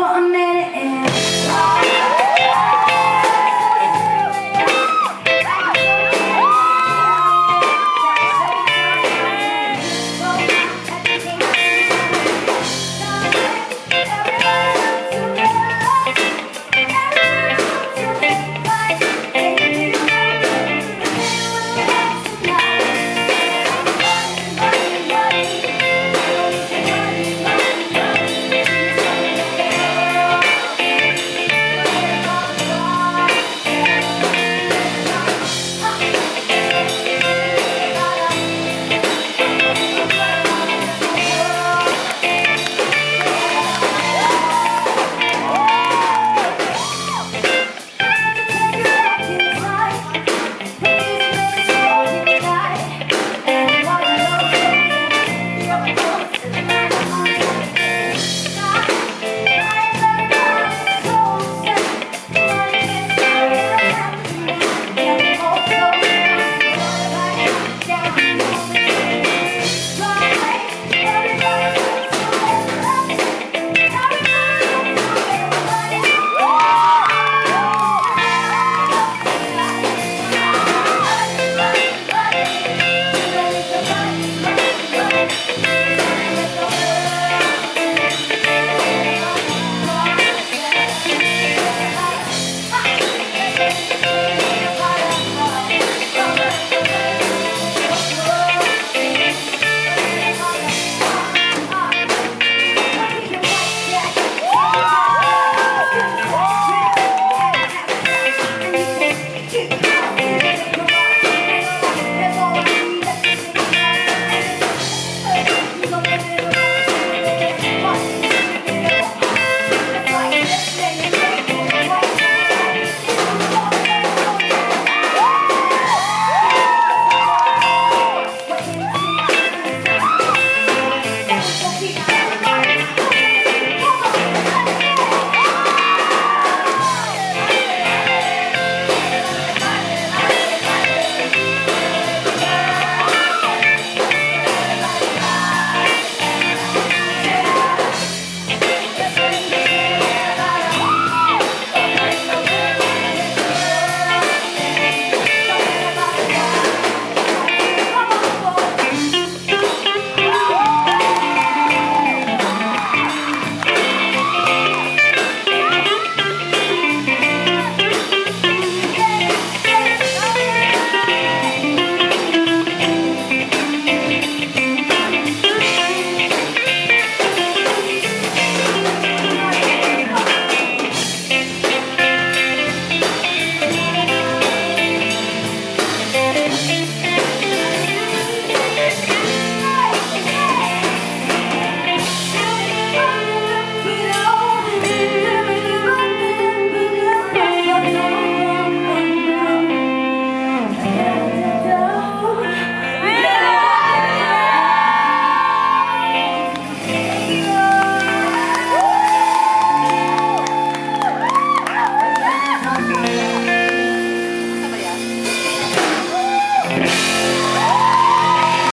For a minute is.